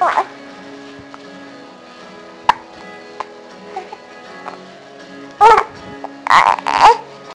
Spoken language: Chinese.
啊